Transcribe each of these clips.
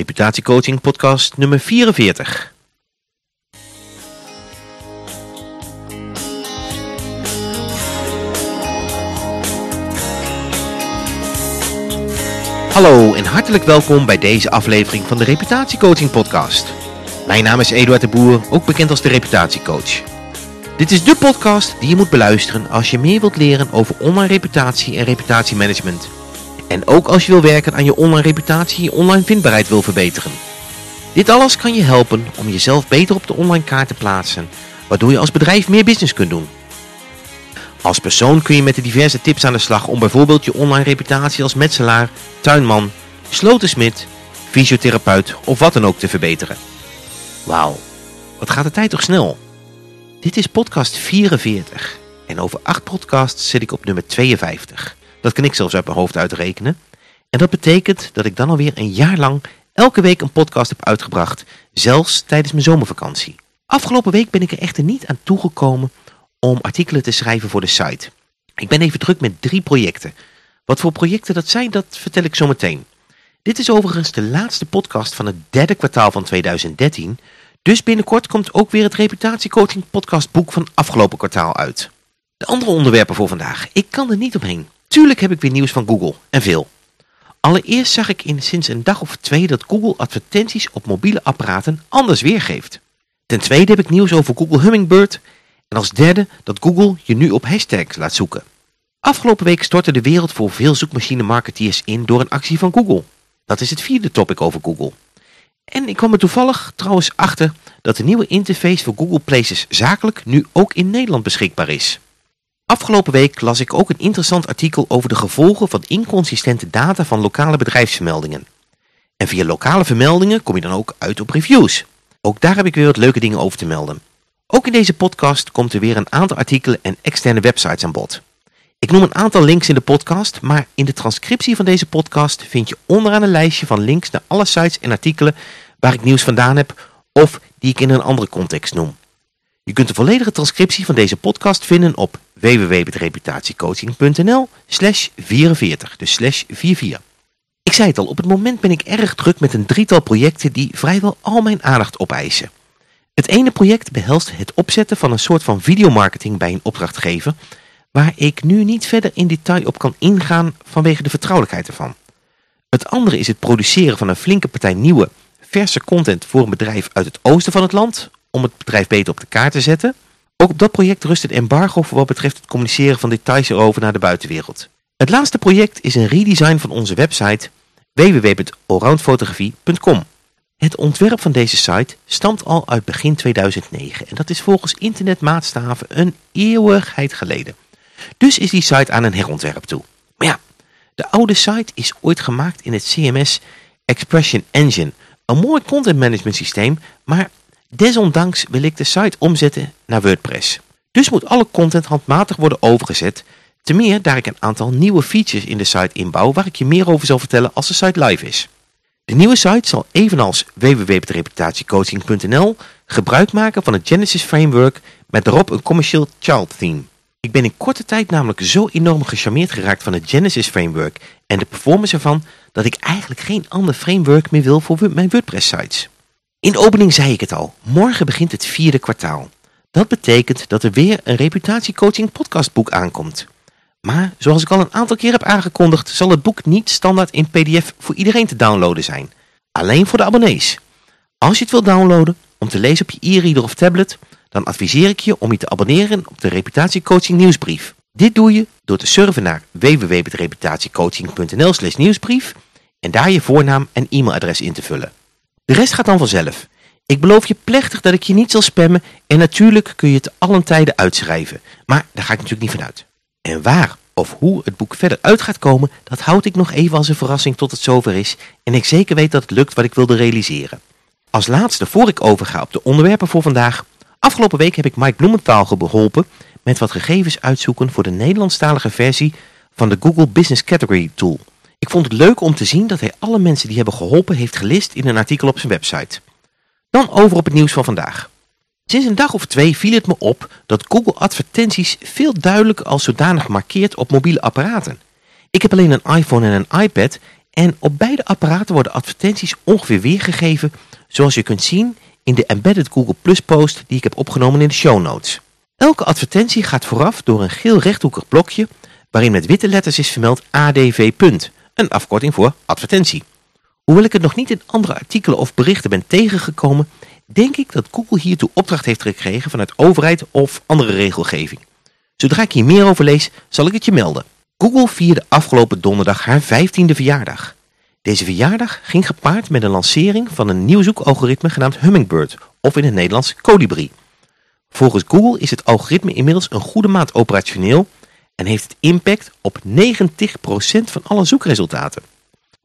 Reputatiecoaching podcast nummer 44. Hallo en hartelijk welkom bij deze aflevering van de Reputatiecoaching podcast. Mijn naam is Eduard de Boer, ook bekend als de Reputatiecoach. Dit is de podcast die je moet beluisteren als je meer wilt leren over online reputatie en reputatiemanagement en ook als je wil werken aan je online reputatie en je online vindbaarheid wil verbeteren. Dit alles kan je helpen om jezelf beter op de online kaart te plaatsen, waardoor je als bedrijf meer business kunt doen. Als persoon kun je met de diverse tips aan de slag om bijvoorbeeld je online reputatie als metselaar, tuinman, slotensmid, fysiotherapeut of wat dan ook te verbeteren. Wauw, wat gaat de tijd toch snel? Dit is podcast 44 en over 8 podcasts zit ik op nummer 52. Dat kan ik zelfs uit mijn hoofd uitrekenen. En dat betekent dat ik dan alweer een jaar lang elke week een podcast heb uitgebracht. Zelfs tijdens mijn zomervakantie. Afgelopen week ben ik er echter niet aan toegekomen om artikelen te schrijven voor de site. Ik ben even druk met drie projecten. Wat voor projecten dat zijn, dat vertel ik zo meteen. Dit is overigens de laatste podcast van het derde kwartaal van 2013. Dus binnenkort komt ook weer het reputatiecoaching podcastboek van afgelopen kwartaal uit. De andere onderwerpen voor vandaag. Ik kan er niet omheen. Tuurlijk heb ik weer nieuws van Google, en veel. Allereerst zag ik in sinds een dag of twee dat Google advertenties op mobiele apparaten anders weergeeft. Ten tweede heb ik nieuws over Google Hummingbird. En als derde dat Google je nu op hashtags laat zoeken. Afgelopen week stortte de wereld voor veel zoekmachine marketeers in door een actie van Google. Dat is het vierde topic over Google. En ik kwam er toevallig trouwens achter dat de nieuwe interface voor Google Places zakelijk nu ook in Nederland beschikbaar is. Afgelopen week las ik ook een interessant artikel over de gevolgen van inconsistente data van lokale bedrijfsvermeldingen. En via lokale vermeldingen kom je dan ook uit op reviews. Ook daar heb ik weer wat leuke dingen over te melden. Ook in deze podcast komt er weer een aantal artikelen en externe websites aan bod. Ik noem een aantal links in de podcast, maar in de transcriptie van deze podcast vind je onderaan een lijstje van links naar alle sites en artikelen waar ik nieuws vandaan heb of die ik in een andere context noem. Je kunt de volledige transcriptie van deze podcast vinden op www.reputatiecoaching.nl slash 44, dus slash 44. Ik zei het al, op het moment ben ik erg druk met een drietal projecten die vrijwel al mijn aandacht opeisen. Het ene project behelst het opzetten van een soort van videomarketing bij een opdrachtgever, waar ik nu niet verder in detail op kan ingaan vanwege de vertrouwelijkheid ervan. Het andere is het produceren van een flinke partij nieuwe, verse content voor een bedrijf uit het oosten van het land, om het bedrijf beter op de kaart te zetten. Ook op dat project rust het embargo voor wat betreft het communiceren van details erover naar de buitenwereld. Het laatste project is een redesign van onze website www.allroundfotografie.com. Het ontwerp van deze site stamt al uit begin 2009 en dat is volgens internetmaatstaven een eeuwigheid geleden. Dus is die site aan een herontwerp toe. Maar ja, de oude site is ooit gemaakt in het CMS Expression Engine, een mooi content management systeem, maar Desondanks wil ik de site omzetten naar WordPress. Dus moet alle content handmatig worden overgezet, te meer daar ik een aantal nieuwe features in de site inbouw waar ik je meer over zal vertellen als de site live is. De nieuwe site zal evenals www.reputatiecoaching.nl gebruik maken van het Genesis Framework met daarop een commercieel child theme. Ik ben in korte tijd namelijk zo enorm gecharmeerd geraakt van het Genesis Framework en de performance ervan dat ik eigenlijk geen ander framework meer wil voor mijn WordPress sites. In de opening zei ik het al, morgen begint het vierde kwartaal. Dat betekent dat er weer een reputatiecoaching podcastboek aankomt. Maar zoals ik al een aantal keer heb aangekondigd, zal het boek niet standaard in pdf voor iedereen te downloaden zijn. Alleen voor de abonnees. Als je het wilt downloaden om te lezen op je e-reader of tablet, dan adviseer ik je om je te abonneren op de reputatiecoaching nieuwsbrief. Dit doe je door te surfen naar www.reputatiecoaching.nl nieuwsbrief en daar je voornaam en e-mailadres in te vullen. De rest gaat dan vanzelf. Ik beloof je plechtig dat ik je niet zal spammen en natuurlijk kun je het allen tijden uitschrijven. Maar daar ga ik natuurlijk niet vanuit. En waar of hoe het boek verder uit gaat komen, dat houd ik nog even als een verrassing tot het zover is en ik zeker weet dat het lukt wat ik wilde realiseren. Als laatste, voor ik overga op de onderwerpen voor vandaag, afgelopen week heb ik Mike Bloementaal geholpen met wat gegevens uitzoeken voor de Nederlandstalige versie van de Google Business Category Tool. Ik vond het leuk om te zien dat hij alle mensen die hebben geholpen heeft gelist in een artikel op zijn website. Dan over op het nieuws van vandaag. Sinds een dag of twee viel het me op dat Google advertenties veel duidelijker als zodanig markeert op mobiele apparaten. Ik heb alleen een iPhone en een iPad En op beide apparaten worden advertenties ongeveer weergegeven zoals je kunt zien in de embedded Google Plus post die ik heb opgenomen in de show notes. Elke advertentie gaat vooraf door een geel rechthoekig blokje waarin met witte letters is vermeld ADV. Een afkorting voor advertentie. Hoewel ik het nog niet in andere artikelen of berichten ben tegengekomen, denk ik dat Google hiertoe opdracht heeft gekregen vanuit overheid of andere regelgeving. Zodra ik hier meer over lees, zal ik het je melden. Google vierde afgelopen donderdag haar 15e verjaardag. Deze verjaardag ging gepaard met een lancering van een nieuw zoekalgoritme genaamd Hummingbird, of in het Nederlands Colibri. Volgens Google is het algoritme inmiddels een goede maand operationeel en heeft het impact op 90% van alle zoekresultaten.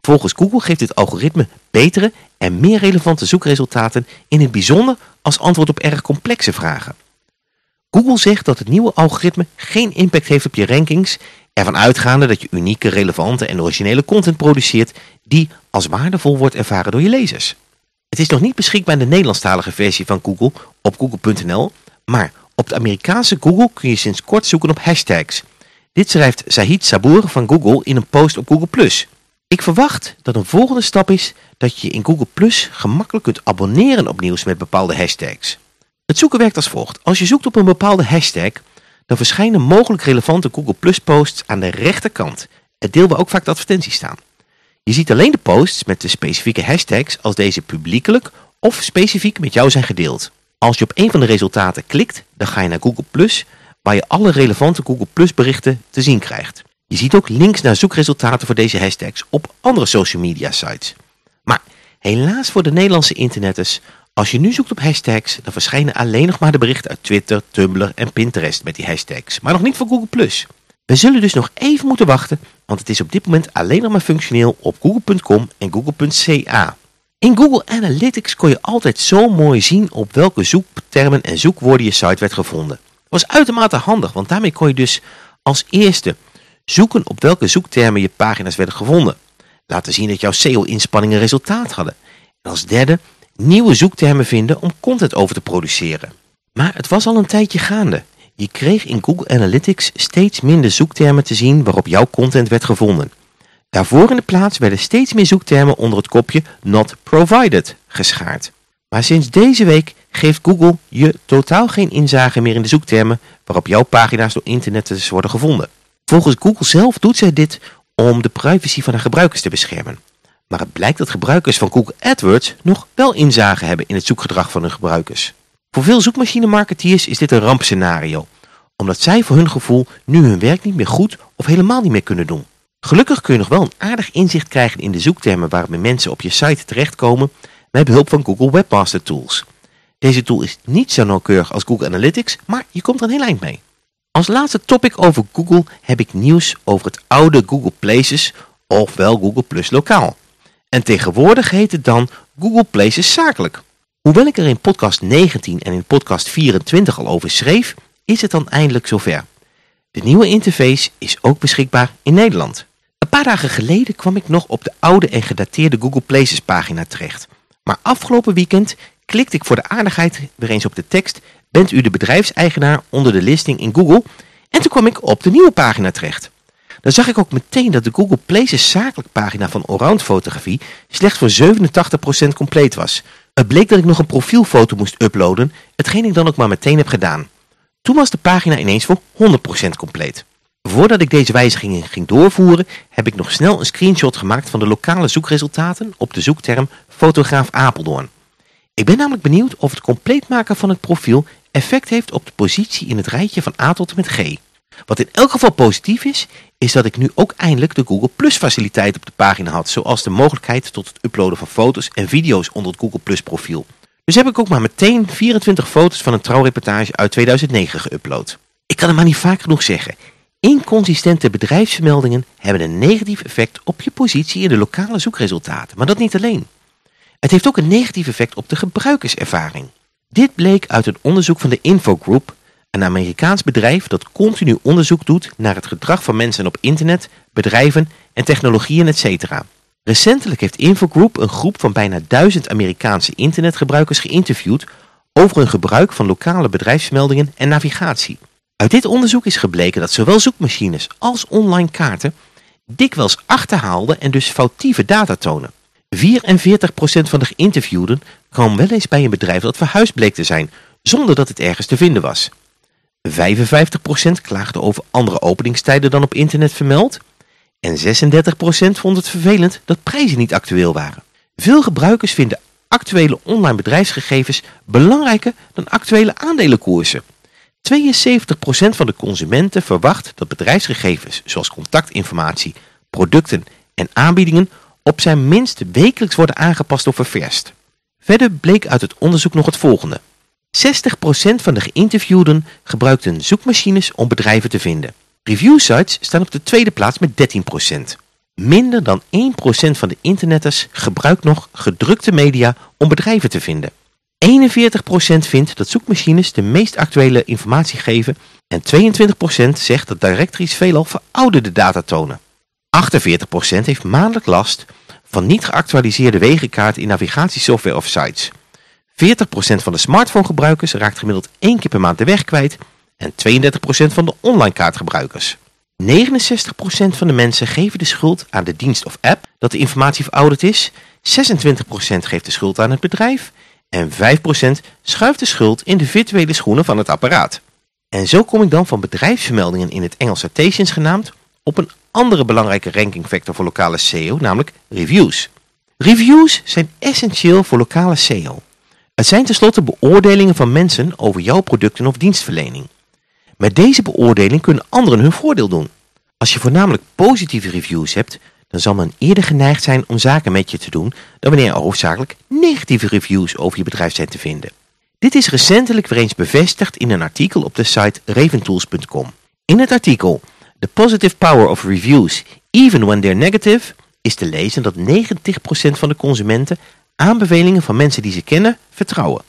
Volgens Google geeft dit algoritme betere en meer relevante zoekresultaten in het bijzonder als antwoord op erg complexe vragen. Google zegt dat het nieuwe algoritme geen impact heeft op je rankings, ervan uitgaande dat je unieke, relevante en originele content produceert die als waardevol wordt ervaren door je lezers. Het is nog niet beschikbaar in de Nederlandstalige versie van Google op google.nl, maar op de Amerikaanse Google kun je sinds kort zoeken op hashtags. Dit schrijft Zahid Sabour van Google in een post op Google+. Ik verwacht dat een volgende stap is dat je in Google Plus gemakkelijk kunt abonneren op nieuws met bepaalde hashtags. Het zoeken werkt als volgt. Als je zoekt op een bepaalde hashtag, dan verschijnen mogelijk relevante Google Plus posts aan de rechterkant. Het deel waar ook vaak de advertenties staan. Je ziet alleen de posts met de specifieke hashtags als deze publiekelijk of specifiek met jou zijn gedeeld. Als je op een van de resultaten klikt, dan ga je naar Google Plus, waar je alle relevante Google Plus berichten te zien krijgt. Je ziet ook links naar zoekresultaten voor deze hashtags op andere social media sites. Maar helaas voor de Nederlandse internetters, als je nu zoekt op hashtags, dan verschijnen alleen nog maar de berichten uit Twitter, Tumblr en Pinterest met die hashtags, maar nog niet voor Google+. We zullen dus nog even moeten wachten, want het is op dit moment alleen nog maar functioneel op google.com en google.ca. In Google Analytics kon je altijd zo mooi zien op welke zoektermen en zoekwoorden je site werd gevonden. Was uitermate handig, want daarmee kon je dus als eerste zoeken op welke zoektermen je pagina's werden gevonden. Laten zien dat jouw SEO-inspanningen resultaat hadden. En als derde, nieuwe zoektermen vinden om content over te produceren. Maar het was al een tijdje gaande. Je kreeg in Google Analytics steeds minder zoektermen te zien waarop jouw content werd gevonden. Daarvoor in de plaats werden steeds meer zoektermen onder het kopje Not Provided geschaard. Maar sinds deze week geeft Google je totaal geen inzage meer in de zoektermen waarop jouw pagina's door internetters worden gevonden. Volgens Google zelf doet zij dit om de privacy van haar gebruikers te beschermen. Maar het blijkt dat gebruikers van Google AdWords nog wel inzage hebben in het zoekgedrag van hun gebruikers. Voor veel zoekmachine-marketeers is dit een rampscenario, omdat zij voor hun gevoel nu hun werk niet meer goed of helemaal niet meer kunnen doen. Gelukkig kun je nog wel een aardig inzicht krijgen in de zoektermen waarmee mensen op je site terechtkomen met behulp van Google Webmaster Tools. Deze tool is niet zo nauwkeurig als Google Analytics, maar je komt er een heel eind mee. Als laatste topic over Google heb ik nieuws over het oude Google Places, ofwel Google Plus lokaal. En tegenwoordig heet het dan Google Places zakelijk. Hoewel ik er in podcast 19 en in podcast 24 al over schreef, is het dan eindelijk zover. De nieuwe interface is ook beschikbaar in Nederland. Een paar dagen geleden kwam ik nog op de oude en gedateerde Google Places pagina terecht. Maar afgelopen weekend klikte ik voor de aardigheid weer eens op de tekst Bent u de bedrijfseigenaar onder de listing in Google? En toen kwam ik op de nieuwe pagina terecht. Dan zag ik ook meteen dat de Google Places zakelijk pagina van Allround Fotografie slechts voor 87% compleet was. Het bleek dat ik nog een profielfoto moest uploaden, hetgeen ik dan ook maar meteen heb gedaan. Toen was de pagina ineens voor 100% compleet. Voordat ik deze wijzigingen ging doorvoeren, heb ik nog snel een screenshot gemaakt van de lokale zoekresultaten op de zoekterm fotograaf Apeldoorn. Ik ben namelijk benieuwd of het compleet maken van het profiel effect heeft op de positie in het rijtje van A tot en met G. Wat in elk geval positief is, is dat ik nu ook eindelijk de Google Plus faciliteit op de pagina had, zoals de mogelijkheid tot het uploaden van foto's en video's onder het Google Plus profiel. Dus heb ik ook maar meteen 24 foto's van een trouwreportage uit 2009 geüpload. Ik kan het maar niet vaak genoeg zeggen. Inconsistente bedrijfsvermeldingen hebben een negatief effect op je positie in de lokale zoekresultaten, maar dat niet alleen. Het heeft ook een negatief effect op de gebruikerservaring. Dit bleek uit een onderzoek van de Infogroup, een Amerikaans bedrijf dat continu onderzoek doet naar het gedrag van mensen op internet, bedrijven en technologieën etc. Recentelijk heeft Infogroup een groep van bijna duizend Amerikaanse internetgebruikers geïnterviewd over hun gebruik van lokale bedrijfsmeldingen en navigatie. Uit dit onderzoek is gebleken dat zowel zoekmachines als online kaarten dikwijls achterhaalde en dus foutieve data tonen. 44% van de geïnterviewden kwam wel eens bij een bedrijf dat verhuisd bleek te zijn, zonder dat het ergens te vinden was. 55% klaagde over andere openingstijden dan op internet vermeld. En 36% vond het vervelend dat prijzen niet actueel waren. Veel gebruikers vinden actuele online bedrijfsgegevens belangrijker dan actuele aandelenkoersen. 72% van de consumenten verwacht dat bedrijfsgegevens zoals contactinformatie, producten en aanbiedingen op zijn minst wekelijks worden aangepast of ververst. Verder bleek uit het onderzoek nog het volgende. 60% van de geïnterviewden gebruikten zoekmachines om bedrijven te vinden. Reviewsites staan op de tweede plaats met 13%. Minder dan 1% van de internetters gebruikt nog gedrukte media om bedrijven te vinden. 41% vindt dat zoekmachines de meest actuele informatie geven en 22% zegt dat directories veelal verouderde data tonen. 48% heeft maandelijk last van niet geactualiseerde wegenkaarten in navigatiesoftware of sites. 40% van de smartphonegebruikers raakt gemiddeld één keer per maand de weg kwijt en 32% van de online kaartgebruikers. 69% van de mensen geven de schuld aan de dienst of app dat de informatie verouderd is, 26% geeft de schuld aan het bedrijf en 5% schuift de schuld in de virtuele schoenen van het apparaat. En zo kom ik dan van bedrijfsvermeldingen in het Engels citations genaamd op een andere belangrijke rankingfactor voor lokale SEO, namelijk reviews. Reviews zijn essentieel voor lokale SEO. Het zijn tenslotte beoordelingen van mensen over jouw producten of dienstverlening. Met deze beoordeling kunnen anderen hun voordeel doen. Als je voornamelijk positieve reviews hebt, dan zal men eerder geneigd zijn om zaken met je te doen dan wanneer er hoofdzakelijk negatieve reviews over je bedrijf zijn te vinden. Dit is recentelijk weer eens bevestigd in een artikel op de site raventools.com. In het artikel The Positive Power of Reviews Even When They're Negative is te lezen dat 90% van de consumenten aanbevelingen van mensen die ze kennen vertrouwen.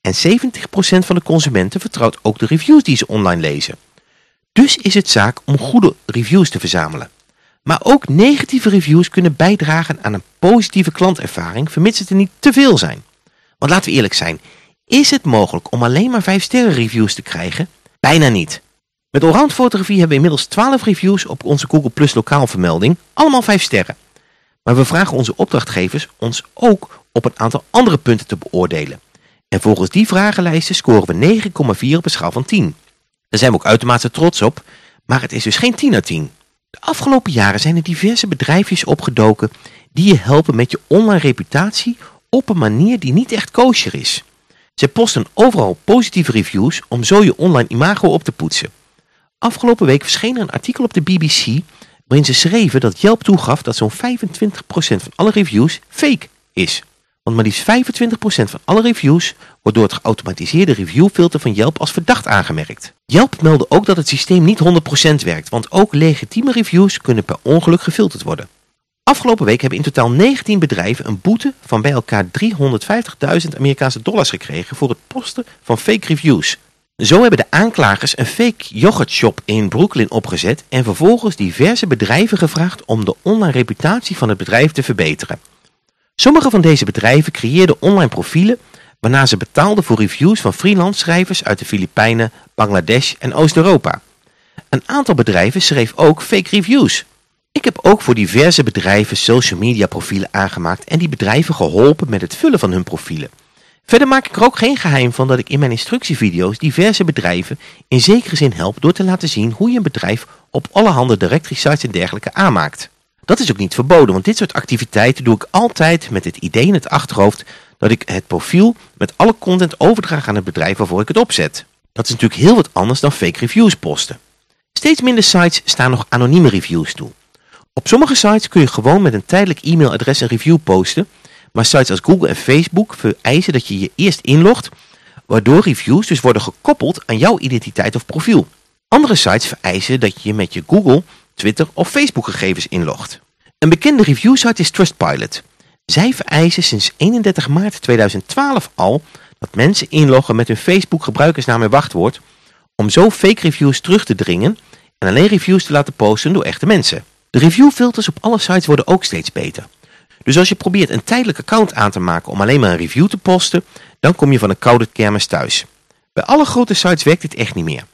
En 70% van de consumenten vertrouwt ook de reviews die ze online lezen. Dus is het zaak om goede reviews te verzamelen. Maar ook negatieve reviews kunnen bijdragen aan een positieve klantervaring, vermits het er niet te veel zijn. Want laten we eerlijk zijn, is het mogelijk om alleen maar 5 sterren reviews te krijgen? Bijna niet. Met Allround Fotografie hebben we inmiddels 12 reviews op onze Google Plus lokaal vermelding, allemaal 5 sterren. Maar we vragen onze opdrachtgevers ons ook op een aantal andere punten te beoordelen. En volgens die vragenlijsten scoren we 9,4 op een schaal van 10. Daar zijn we ook uitermate trots op, maar het is dus geen 10 uit 10. De afgelopen jaren zijn er diverse bedrijfjes opgedoken die je helpen met je online reputatie op een manier die niet echt kosher is. Ze posten overal positieve reviews om zo je online imago op te poetsen. Afgelopen week verscheen er een artikel op de BBC waarin ze schreven dat Yelp toegaf dat zo'n 25% van alle reviews fake is. Want maar liefst 25% van alle reviews wordt door het geautomatiseerde reviewfilter van Yelp als verdacht aangemerkt. Yelp meldde ook dat het systeem niet 100% werkt, want ook legitieme reviews kunnen per ongeluk gefilterd worden. Afgelopen week hebben in totaal 19 bedrijven een boete van bij elkaar 350.000 Amerikaanse dollars gekregen voor het posten van fake reviews. Zo hebben de aanklagers een fake yoghurtshop in Brooklyn opgezet en vervolgens diverse bedrijven gevraagd om de online reputatie van het bedrijf te verbeteren. Sommige van deze bedrijven creëerden online profielen waarna ze betaalden voor reviews van freelance schrijvers uit de Filipijnen, Bangladesh en Oost-Europa. Een aantal bedrijven schreef ook fake reviews. Ik heb ook voor diverse bedrijven social media profielen aangemaakt en die bedrijven geholpen met het vullen van hun profielen. Verder maak ik er ook geen geheim van dat ik in mijn instructievideo's diverse bedrijven in zekere zin help door te laten zien hoe je een bedrijf op allerhande directory sites en dergelijke aanmaakt. Dat is ook niet verboden, want dit soort activiteiten doe ik altijd met het idee in het achterhoofd dat ik het profiel met alle content overdraag aan het bedrijf waarvoor ik het opzet. Dat is natuurlijk heel wat anders dan fake reviews posten. Steeds minder sites staan nog anonieme reviews toe. Op sommige sites kun je gewoon met een tijdelijk e-mailadres een review posten, maar sites als Google en Facebook vereisen dat je je eerst inlogt, waardoor reviews dus worden gekoppeld aan jouw identiteit of profiel. Andere sites vereisen dat je met je Google, Twitter of Facebook gegevens inlogt. Een bekende reviewsite is Trustpilot. Zij vereisen sinds 31 maart 2012 al dat mensen inloggen met hun Facebook gebruikersnaam en wachtwoord om zo fake reviews terug te dringen en alleen reviews te laten posten door echte mensen. De reviewfilters op alle sites worden ook steeds beter. Dus als je probeert een tijdelijk account aan te maken om alleen maar een review te posten, dan kom je van een koude kermis thuis. Bij alle grote sites werkt dit echt niet meer.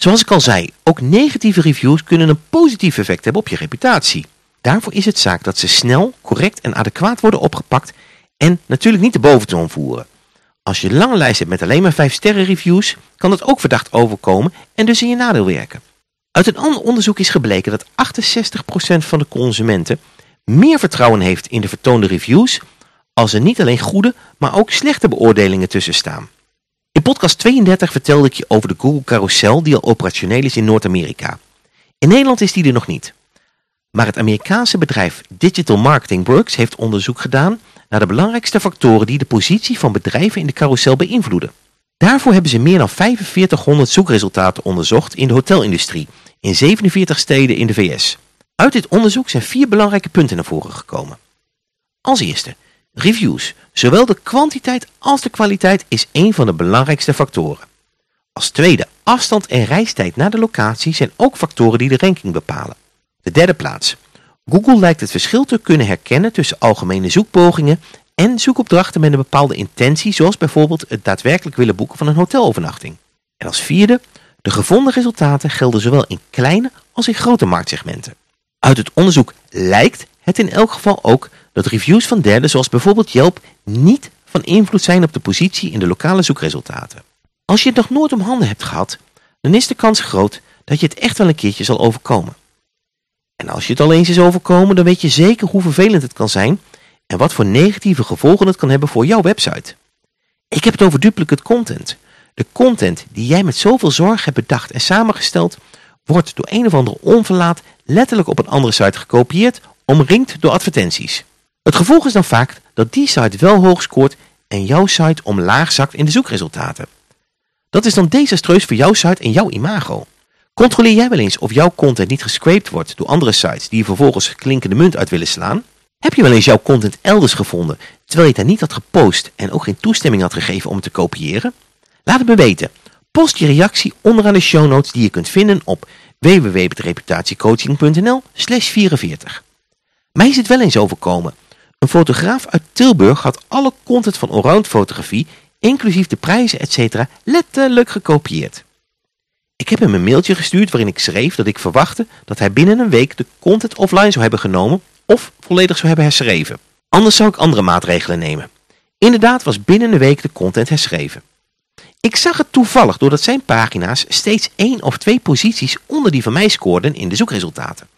Zoals ik al zei, ook negatieve reviews kunnen een positief effect hebben op je reputatie. Daarvoor is het zaak dat ze snel, correct en adequaat worden opgepakt en natuurlijk niet de boventoon voeren. Als je een lange lijst hebt met alleen maar 5 sterren reviews, kan dat ook verdacht overkomen en dus in je nadeel werken. Uit een ander onderzoek is gebleken dat 68% van de consumenten meer vertrouwen heeft in de vertoonde reviews als er niet alleen goede, maar ook slechte beoordelingen tussen staan. In podcast 32 vertelde ik je over de Google Carousel die al operationeel is in Noord-Amerika. In Nederland is die er nog niet. Maar het Amerikaanse bedrijf Digital Marketing Works heeft onderzoek gedaan naar de belangrijkste factoren die de positie van bedrijven in de carousel beïnvloeden. Daarvoor hebben ze meer dan 4500 zoekresultaten onderzocht in de hotelindustrie in 47 steden in de VS. Uit dit onderzoek zijn vier belangrijke punten naar voren gekomen. Als eerste, reviews. Zowel de kwantiteit als de kwaliteit is een van de belangrijkste factoren. Als tweede, afstand en reistijd naar de locatie zijn ook factoren die de ranking bepalen. De derde plaats. Google lijkt het verschil te kunnen herkennen tussen algemene zoekpogingen en zoekopdrachten met een bepaalde intentie, zoals bijvoorbeeld het daadwerkelijk willen boeken van een hotelovernachting. En als vierde, de gevonden resultaten gelden zowel in kleine als in grote marktsegmenten. Uit het onderzoek lijkt het in elk geval ook dat reviews van derden zoals bijvoorbeeld Yelp niet van invloed zijn op de positie in de lokale zoekresultaten. Als je het nog nooit om handen hebt gehad, dan is de kans groot dat je het echt wel een keertje zal overkomen. En als je het al eens is overkomen, dan weet je zeker hoe vervelend het kan zijn en wat voor negatieve gevolgen het kan hebben voor jouw website. Ik heb het over duplicate content. De content die jij met zoveel zorg hebt bedacht en samengesteld, wordt door een of andere onverlaat letterlijk op een andere site gekopieerd, omringd door advertenties. Het gevolg is dan vaak dat die site wel hoog scoort en jouw site omlaag zakt in de zoekresultaten. Dat is dan desastreus voor jouw site en jouw imago. Controleer jij wel eens of jouw content niet gescraped wordt door andere sites die je vervolgens klinkende munt uit willen slaan? Heb je wel eens jouw content elders gevonden terwijl je het daar niet had gepost en ook geen toestemming had gegeven om het te kopiëren? Laat het me weten. Post je reactie onderaan de show notes die je kunt vinden op www.reputatiecoaching.nl 44. Mij is het wel eens overkomen. Een fotograaf uit Tilburg had alle content van allround fotografie, inclusief de prijzen etc. letterlijk gekopieerd. Ik heb hem een mailtje gestuurd waarin ik schreef dat ik verwachtte dat hij binnen een week de content offline zou hebben genomen of volledig zou hebben herschreven. Anders zou ik andere maatregelen nemen. Inderdaad was binnen een week de content herschreven. Ik zag het toevallig doordat zijn pagina's steeds één of twee posities onder die van mij scoorden in de zoekresultaten.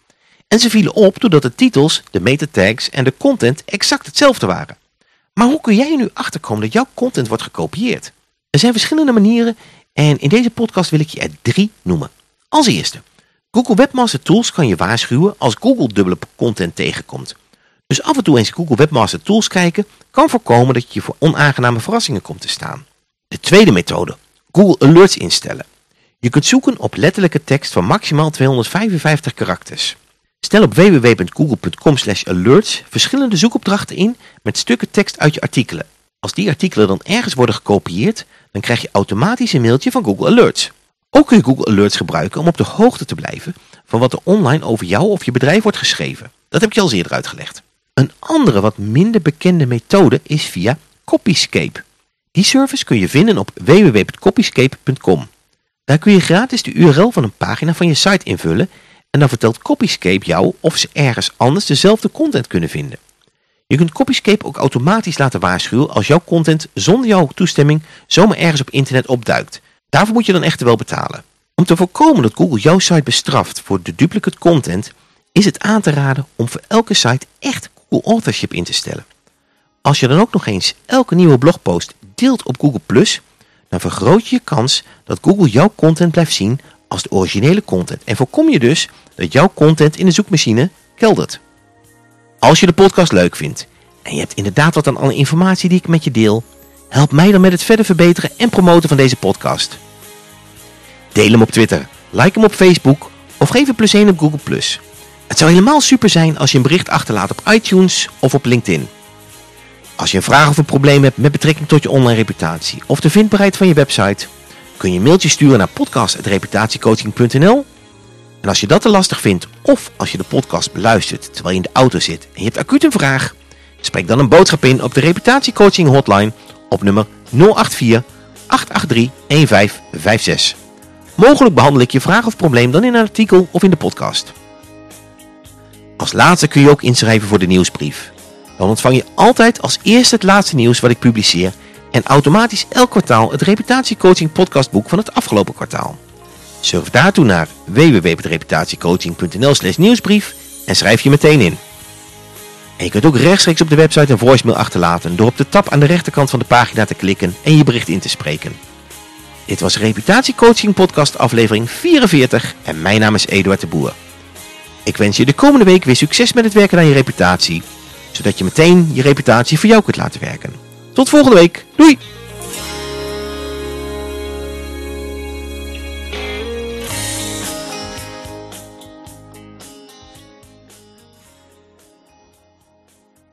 En ze vielen op doordat de titels, de metatags en de content exact hetzelfde waren. Maar hoe kun jij nu achterkomen dat jouw content wordt gekopieerd? Er zijn verschillende manieren en in deze podcast wil ik je er drie noemen. Als eerste, Google Webmaster Tools kan je waarschuwen als Google dubbele content tegenkomt. Dus af en toe eens Google Webmaster Tools kijken kan voorkomen dat je voor onaangename verrassingen komt te staan. De tweede methode, Google Alerts instellen. Je kunt zoeken op letterlijke tekst van maximaal 255 karakters. Stel op www.google.com alerts verschillende zoekopdrachten in met stukken tekst uit je artikelen. Als die artikelen dan ergens worden gekopieerd, dan krijg je automatisch een mailtje van Google Alerts. Ook kun je Google Alerts gebruiken om op de hoogte te blijven van wat er online over jou of je bedrijf wordt geschreven. Dat heb ik je al eerder uitgelegd. Een andere wat minder bekende methode is via Copyscape. Die service kun je vinden op www.copyscape.com. Daar kun je gratis de URL van een pagina van je site invullen en dan vertelt Copyscape jou of ze ergens anders dezelfde content kunnen vinden. Je kunt Copyscape ook automatisch laten waarschuwen als jouw content zonder jouw toestemming zomaar ergens op internet opduikt. Daarvoor moet je dan echter wel betalen. Om te voorkomen dat Google jouw site bestraft voor de duplicate content, is het aan te raden om voor elke site echt Google Authorship in te stellen. Als je dan ook nog eens elke nieuwe blogpost deelt op Google+, dan vergroot je je kans dat Google jouw content blijft zien als de originele content. En voorkom je dus dat jouw content in de zoekmachine keldert. Als je de podcast leuk vindt en je hebt inderdaad wat aan alle informatie die ik met je deel, help mij dan met het verder verbeteren en promoten van deze podcast. Deel hem op Twitter, like hem op Facebook of geef een plus 1 op Google+. Het zou helemaal super zijn als je een bericht achterlaat op iTunes of op LinkedIn. Als je een vraag of een probleem hebt met betrekking tot je online reputatie of de vindbaarheid van je website, kun je een mailtje sturen naar podcast.reputatiecoaching.nl en als je dat te lastig vindt of als je de podcast beluistert terwijl je in de auto zit en je hebt acuut een vraag, spreek dan een boodschap in op de reputatiecoaching hotline op nummer 084 883 1556. Mogelijk behandel ik je vraag of probleem dan in een artikel of in de podcast. Als laatste kun je ook inschrijven voor de nieuwsbrief. Dan ontvang je altijd als eerste het laatste nieuws wat ik publiceer en automatisch elk kwartaal het reputatiecoaching podcastboek van het afgelopen kwartaal. Surf daartoe naar www.reputatiecoaching.nl slash nieuwsbrief en schrijf je meteen in. En je kunt ook rechtstreeks op de website een voicemail achterlaten door op de tab aan de rechterkant van de pagina te klikken en je bericht in te spreken. Dit was Reputatiecoaching podcast aflevering 44 en mijn naam is Eduard de Boer. Ik wens je de komende week weer succes met het werken aan je reputatie, zodat je meteen je reputatie voor jou kunt laten werken. Tot volgende week. Doei!